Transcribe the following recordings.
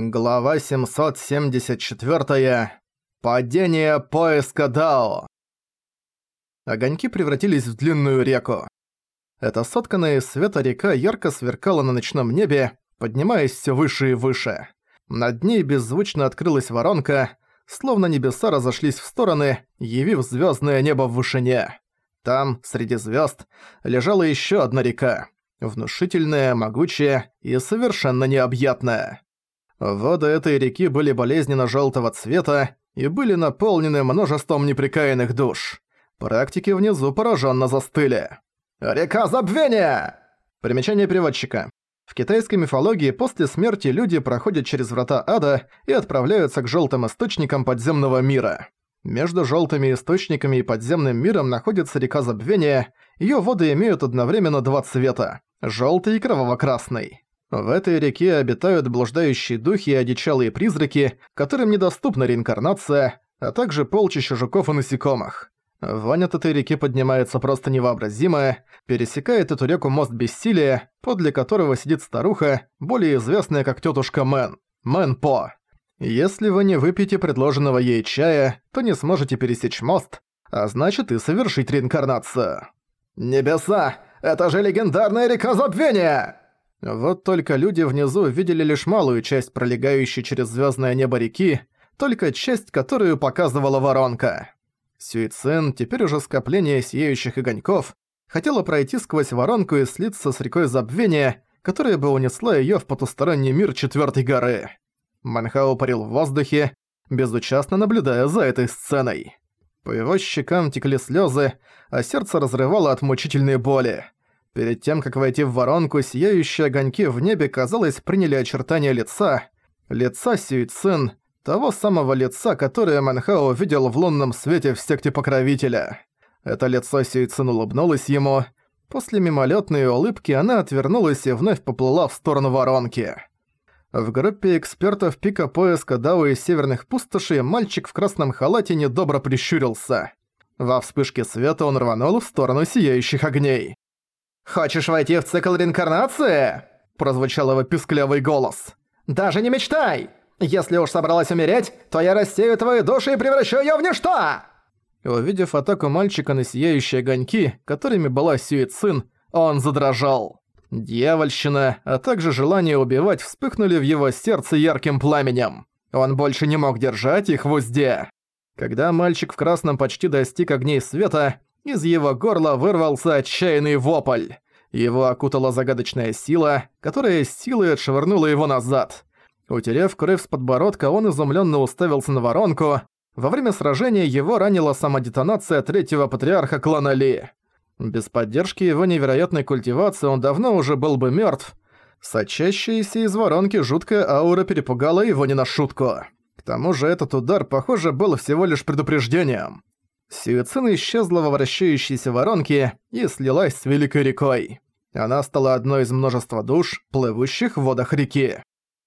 Глава 774. Падение поиска Дао. Огоньки превратились в длинную реку. Эта сотканная из света река ярко сверкала на ночном небе, поднимаясь все выше и выше. Над ней беззвучно открылась воронка, словно небеса разошлись в стороны, явив звездное небо в вышине. Там, среди звезд, лежала еще одна река. Внушительная, могучая и совершенно необъятная. Воды этой реки были болезненно желтого цвета и были наполнены множеством неприкаянных душ. Практики внизу пораженно застыли. «Река забвения!» Примечание переводчика. В китайской мифологии после смерти люди проходят через врата ада и отправляются к желтым источникам подземного мира. Между желтыми источниками и подземным миром находится река забвения, ее воды имеют одновременно два цвета – желтый и кроваво-красный. В этой реке обитают блуждающие духи и одичалые призраки, которым недоступна реинкарнация, а также полчища жуков и насекомых. Вонь от этой реки поднимается просто невообразимая, пересекает эту реку мост бессилия, подле которого сидит старуха, более известная как тетушка Мэн, Мэн По. Если вы не выпьете предложенного ей чая, то не сможете пересечь мост, а значит и совершить реинкарнацию. «Небеса! Это же легендарная река забвения!» Вот только люди внизу видели лишь малую часть пролегающей через звездное небо реки, только часть, которую показывала воронка. Сюицин, теперь уже скопление сияющих огоньков, хотела пройти сквозь воронку и слиться с рекой забвения, которая бы унесла её в потусторонний мир четвертой горы. Манхао парил в воздухе, безучастно наблюдая за этой сценой. По его щекам текли слезы, а сердце разрывало от мучительной боли. Перед тем, как войти в воронку, сияющие огоньки в небе, казалось, приняли очертания лица. Лица Сюицин, того самого лица, которое Манхао видел в лунном свете в секте Покровителя. Это лицо Сюицин улыбнулось ему. После мимолетной улыбки она отвернулась и вновь поплыла в сторону воронки. В группе экспертов пика поиска Дао из северных пустошей мальчик в красном халате недобро прищурился. Во вспышке света он рванул в сторону сияющих огней. «Хочешь войти в цикл реинкарнации?» – прозвучал его писклявый голос. «Даже не мечтай! Если уж собралась умереть, то я рассею твою душу и превращу её в ничто!» Увидев атаку мальчика на сияющие огоньки, которыми была Сюицин, он задрожал. Дьявольщина, а также желание убивать вспыхнули в его сердце ярким пламенем. Он больше не мог держать их в узде. Когда мальчик в красном почти достиг огней света, из его горла вырвался отчаянный вопль. Его окутала загадочная сила, которая силой отшвырнула его назад. Утерев кровь с подбородка, он изумленно уставился на воронку. Во время сражения его ранила самодетонация третьего патриарха клана Ли. Без поддержки его невероятной культивации он давно уже был бы мертв. Сочащаяся из воронки жуткая аура перепугала его не на шутку. К тому же этот удар, похоже, был всего лишь предупреждением. Сюицин исчезла во вращающейся воронке и слилась с Великой рекой. Она стала одной из множества душ, плывущих в водах реки.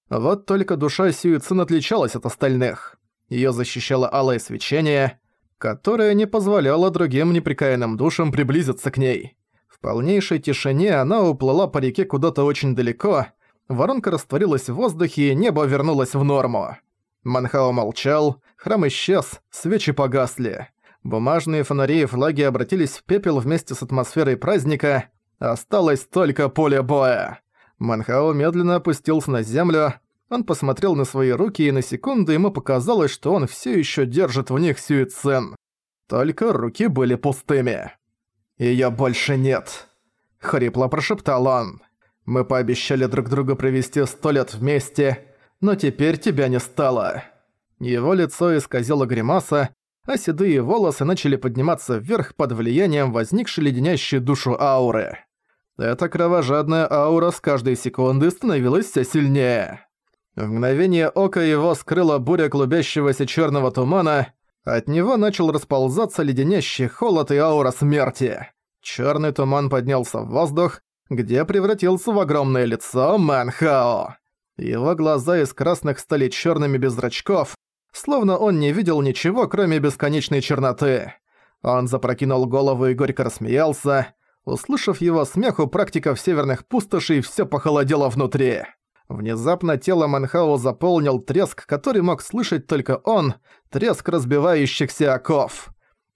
Вот только душа Сюицин отличалась от остальных. Её защищало алое свечение, которое не позволяло другим неприкаянным душам приблизиться к ней. В полнейшей тишине она уплыла по реке куда-то очень далеко, воронка растворилась в воздухе и небо вернулось в норму. Манхао молчал, храм исчез, свечи погасли. Бумажные фонари и флаги обратились в пепел вместе с атмосферой праздника. Осталось только поле боя. Манхао медленно опустился на землю. Он посмотрел на свои руки, и на секунду ему показалось, что он все еще держит в них Сюицен. Только руки были пустыми. Ее больше нет», — хрипло прошептал он. «Мы пообещали друг другу провести сто лет вместе, но теперь тебя не стало». Его лицо исказило гримаса, а седые волосы начали подниматься вверх под влиянием возникшей леденящей душу ауры. Эта кровожадная аура с каждой секунды становилась все сильнее. В мгновение ока его скрыла буря клубящегося черного тумана, от него начал расползаться леденящий холод и аура смерти. Черный туман поднялся в воздух, где превратился в огромное лицо Манхао. Его глаза из красных стали черными без зрачков, словно он не видел ничего, кроме бесконечной черноты. Он запрокинул голову и горько рассмеялся. Услышав его смех, у практиков северных пустошей всё похолодело внутри. Внезапно тело Манхао заполнил треск, который мог слышать только он, треск разбивающихся оков.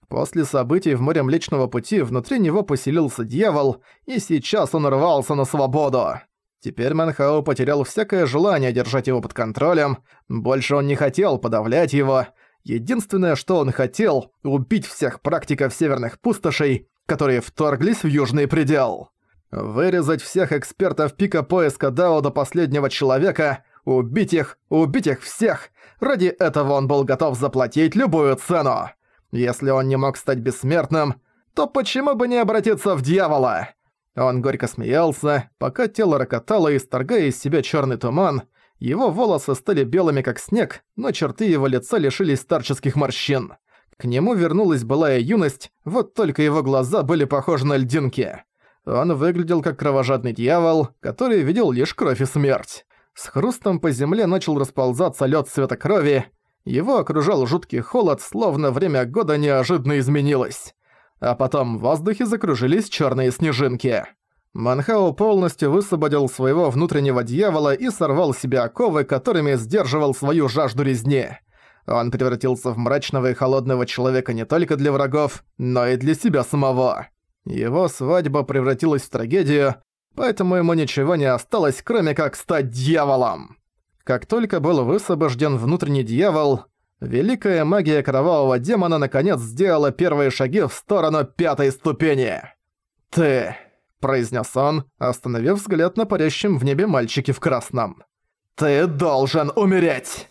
После событий в море Млечного Пути внутри него поселился дьявол, и сейчас он рвался на свободу. Теперь Манхао потерял всякое желание держать его под контролем, больше он не хотел подавлять его. Единственное, что он хотел – убить всех практиков северных пустошей, которые вторглись в Южный предел. Вырезать всех экспертов пика поиска Дао до последнего человека, убить их, убить их всех. Ради этого он был готов заплатить любую цену. Если он не мог стать бессмертным, то почему бы не обратиться в дьявола? Он горько смеялся, пока тело рокотало, исторгая из себя черный туман. Его волосы стали белыми, как снег, но черты его лица лишились старческих морщин. К нему вернулась былая юность, вот только его глаза были похожи на льдинки. Он выглядел как кровожадный дьявол, который видел лишь кровь и смерть. С хрустом по земле начал расползаться лед цвета крови. Его окружал жуткий холод, словно время года неожиданно изменилось. А потом в воздухе закружились черные снежинки. Манхао полностью высвободил своего внутреннего дьявола и сорвал себе оковы, которыми сдерживал свою жажду резни. Он превратился в мрачного и холодного человека не только для врагов, но и для себя самого. Его свадьба превратилась в трагедию, поэтому ему ничего не осталось, кроме как стать дьяволом. Как только был высвобожден внутренний дьявол, великая магия кровавого демона наконец сделала первые шаги в сторону пятой ступени. «Ты», — произнес он, остановив взгляд на парящем в небе мальчике в красном. «Ты должен умереть!»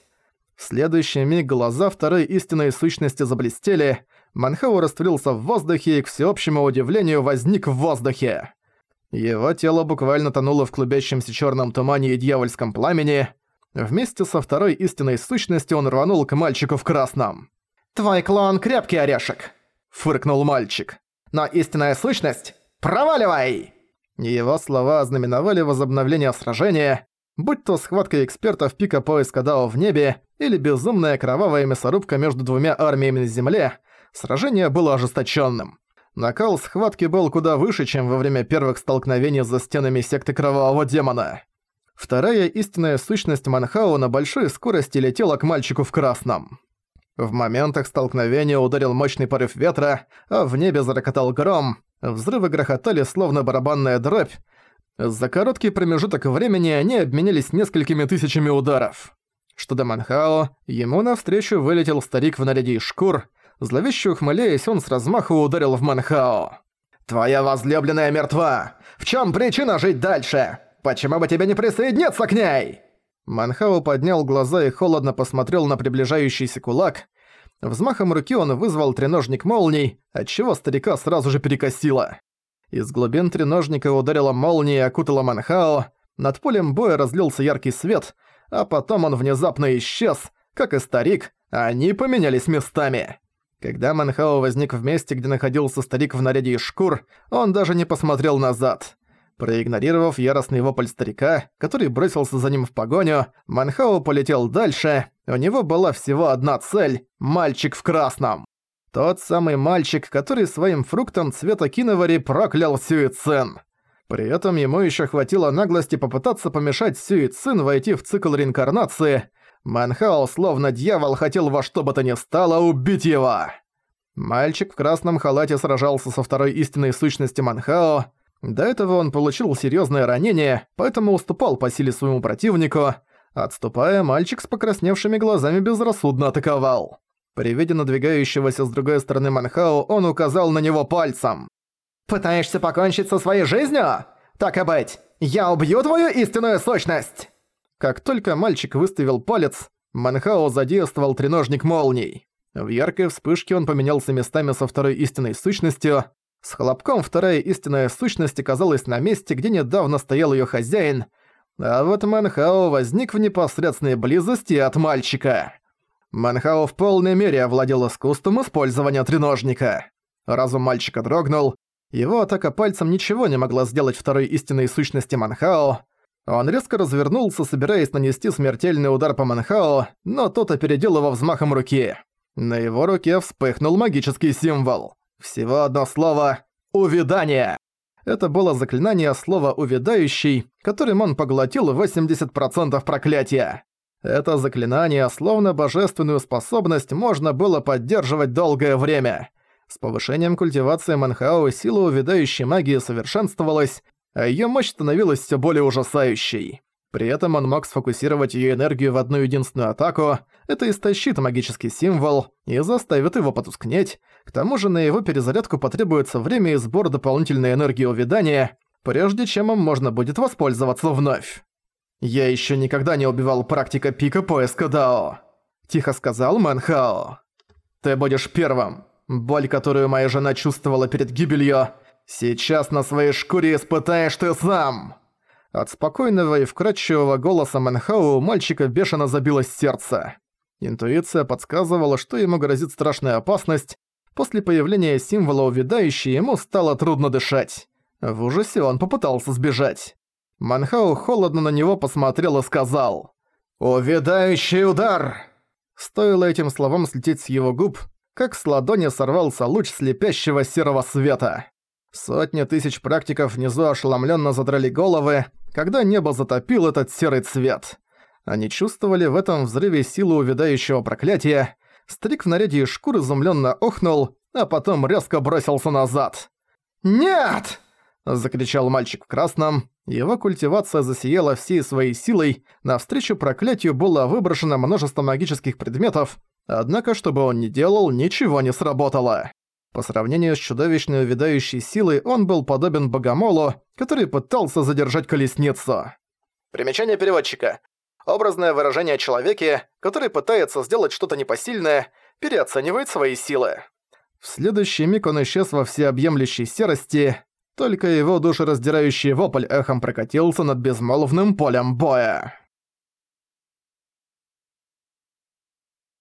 В следующий миг глаза второй истинной сущности заблестели, Манхау растворился в воздухе и, к всеобщему удивлению, возник в воздухе. Его тело буквально тонуло в клубящемся черном тумане и дьявольском пламени. Вместе со второй истинной сущностью он рванул к мальчику в красном. «Твой клон крепкий орешек!» – фыркнул мальчик. «Но истинная сущность – проваливай!» Его слова ознаменовали возобновление сражения, будь то схватка экспертов пика поиска Дао в небе или безумная кровавая мясорубка между двумя армиями на земле, Сражение было ожесточенным. Накал схватки был куда выше, чем во время первых столкновений за стенами секты Кровавого Демона. Вторая истинная сущность Манхау на большой скорости летела к мальчику в красном. В моментах столкновения ударил мощный порыв ветра, а в небе зарокотал гром, взрывы грохотали словно барабанная дробь. За короткий промежуток времени они обменялись несколькими тысячами ударов. Что до Манхао, ему навстречу вылетел старик в наряде из шкур, Зловеще ухмыляясь, он с размаху ударил в Манхао. «Твоя возлюбленная мертва! В чем причина жить дальше? Почему бы тебе не присоединиться к ней?» Манхао поднял глаза и холодно посмотрел на приближающийся кулак. Взмахом руки он вызвал треножник молний, отчего старика сразу же перекосило. Из глубин треножника ударила молния и окутала Манхао, над полем боя разлился яркий свет, а потом он внезапно исчез, как и старик, они поменялись местами. Когда Манхао возник в месте, где находился старик в наряде из шкур, он даже не посмотрел назад. Проигнорировав яростный вопль старика, который бросился за ним в погоню, Манхао полетел дальше. У него была всего одна цель – мальчик в красном. Тот самый мальчик, который своим фруктом цвета киновари проклял Сюицин. При этом ему еще хватило наглости попытаться помешать Сюицин войти в цикл реинкарнации – Манхао, словно дьявол, хотел во что бы то ни стало убить его. Мальчик в красном халате сражался со второй истинной сущности Манхао. До этого он получил серьезное ранение, поэтому уступал по силе своему противнику. Отступая, мальчик с покрасневшими глазами безрассудно атаковал. При виде надвигающегося с другой стороны Манхао, он указал на него пальцем. «Пытаешься покончить со своей жизнью? Так и быть, я убью твою истинную сущность!» Как только мальчик выставил палец, Манхао задействовал треножник молний. В яркой вспышке он поменялся местами со второй истинной сущностью. С хлопком вторая истинная сущность оказалась на месте, где недавно стоял её хозяин, а вот Манхао возник в непосредственной близости от мальчика. Манхао в полной мере овладел искусством использования треножника. Разум мальчика дрогнул, его атака пальцем ничего не могла сделать второй истинной сущности Манхао, он резко развернулся, собираясь нанести смертельный удар по Манхао, но тот опередил его взмахом руки. На его руке вспыхнул магический символ. Всего одно слово «Увидание». Это было заклинание слова «увядающий», которым он поглотил 80% проклятия. Это заклинание, словно божественную способность, можно было поддерживать долгое время. С повышением культивации Манхао сила увядающей магии совершенствовалась, а её мощь становилась всё более ужасающей. При этом он мог сфокусировать её энергию в одну единственную атаку, это истощит магический символ и заставит его потускнеть, к тому же на его перезарядку потребуется время и сбор дополнительной энергии увядания, прежде чем им можно будет воспользоваться вновь. «Я ещё никогда не убивал практика пика поиска Дао», – тихо сказал Мэнхао. «Ты будешь первым. Боль, которую моя жена чувствовала перед гибелью, сейчас на своей шкуре испытаешь ты сам!» От спокойного и вкрадчивого голоса Мэнхао у мальчика бешено забилось сердце. Интуиция подсказывала, что ему грозит страшная опасность. После появления символа увядающей ему стало трудно дышать. В ужасе он попытался сбежать. Манхау холодно на него посмотрел и сказал «Увядающий удар!» Стоило этим словам слететь с его губ, как с ладони сорвался луч слепящего серого света. Сотни тысяч практиков внизу ошеломленно задрали головы, когда небо затопил этот серый цвет. Они чувствовали в этом взрыве силу увядающего проклятия. Стрик в наряде из шкур изумленно охнул, а потом резко бросился назад. «Нет!» – закричал мальчик в красном. Его культивация засияла всей своей силой, навстречу проклятию было выброшено множество магических предметов, однако, что бы он ни делал, ничего не сработало. По сравнению с чудовищной увядающей силой, он был подобен богомолу, который пытался задержать колесницу. Примечание переводчика. Образное выражение человеке, который пытается сделать что-то непосильное, переоценивает свои силы. В следующий миг он исчез во всеобъемлющей серости, только его душераздирающий вопль эхом прокатился над безмолвным полем боя.